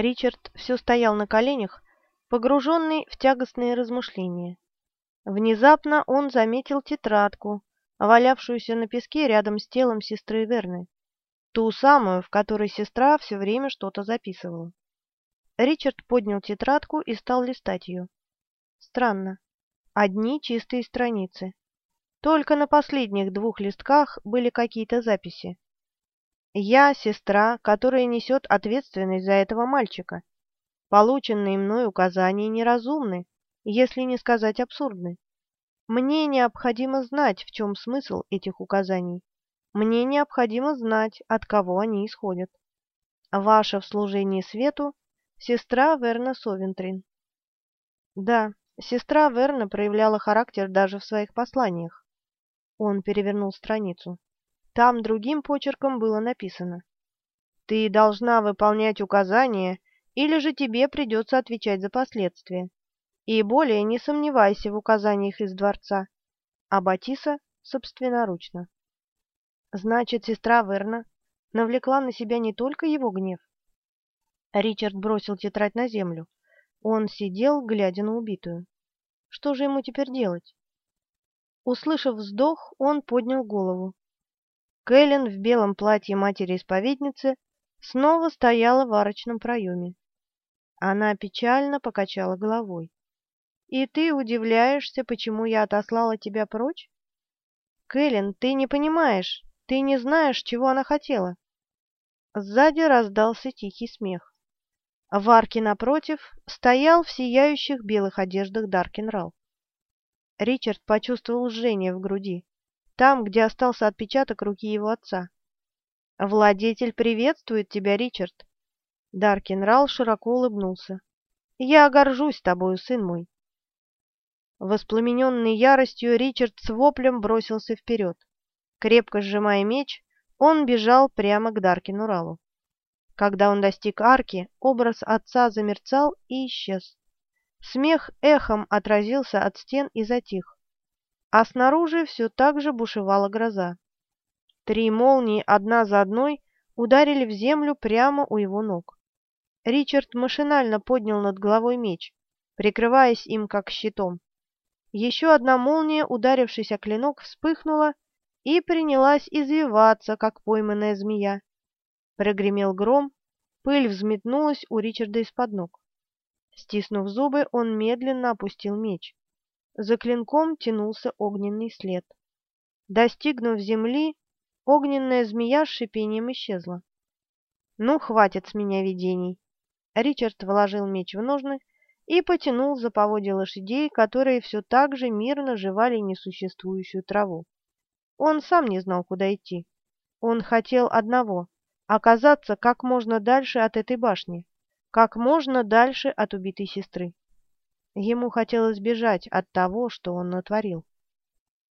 Ричард все стоял на коленях, погруженный в тягостные размышления. Внезапно он заметил тетрадку, валявшуюся на песке рядом с телом сестры Верны, ту самую, в которой сестра все время что-то записывала. Ричард поднял тетрадку и стал листать ее. Странно. Одни чистые страницы. Только на последних двух листках были какие-то записи. Я сестра, которая несет ответственность за этого мальчика. Полученные мной указания неразумны, если не сказать абсурдны. Мне необходимо знать, в чем смысл этих указаний. Мне необходимо знать, от кого они исходят. Ваша в служении свету сестра Верна Совентрин. Да, сестра Верна проявляла характер даже в своих посланиях. Он перевернул страницу. Там другим почерком было написано. «Ты должна выполнять указания, или же тебе придется отвечать за последствия. И более не сомневайся в указаниях из дворца». А Батиса собственноручно. Значит, сестра Верна навлекла на себя не только его гнев. Ричард бросил тетрадь на землю. Он сидел, глядя на убитую. Что же ему теперь делать? Услышав вздох, он поднял голову. Кэлен в белом платье матери-исповедницы снова стояла в арочном проеме. Она печально покачала головой. «И ты удивляешься, почему я отослала тебя прочь? Кэлен, ты не понимаешь, ты не знаешь, чего она хотела». Сзади раздался тихий смех. В арке напротив стоял в сияющих белых одеждах Даркенрал. Ричард почувствовал жжение в груди там, где остался отпечаток руки его отца. «Владетель приветствует тебя, Ричард!» Даркин широко улыбнулся. «Я горжусь тобою, сын мой!» Воспламененный яростью, Ричард с воплем бросился вперед. Крепко сжимая меч, он бежал прямо к Даркину Когда он достиг арки, образ отца замерцал и исчез. Смех эхом отразился от стен и затих а снаружи все так же бушевала гроза. Три молнии одна за одной ударили в землю прямо у его ног. Ричард машинально поднял над головой меч, прикрываясь им как щитом. Еще одна молния, ударившись о клинок, вспыхнула и принялась извиваться, как пойманная змея. Прогремел гром, пыль взметнулась у Ричарда из-под ног. Стиснув зубы, он медленно опустил меч. За клинком тянулся огненный след. Достигнув земли, огненная змея с шипением исчезла. «Ну, хватит с меня видений!» Ричард вложил меч в ножны и потянул за поводья лошадей, которые все так же мирно жевали несуществующую траву. Он сам не знал, куда идти. Он хотел одного — оказаться как можно дальше от этой башни, как можно дальше от убитой сестры. Ему хотелось бежать от того, что он натворил.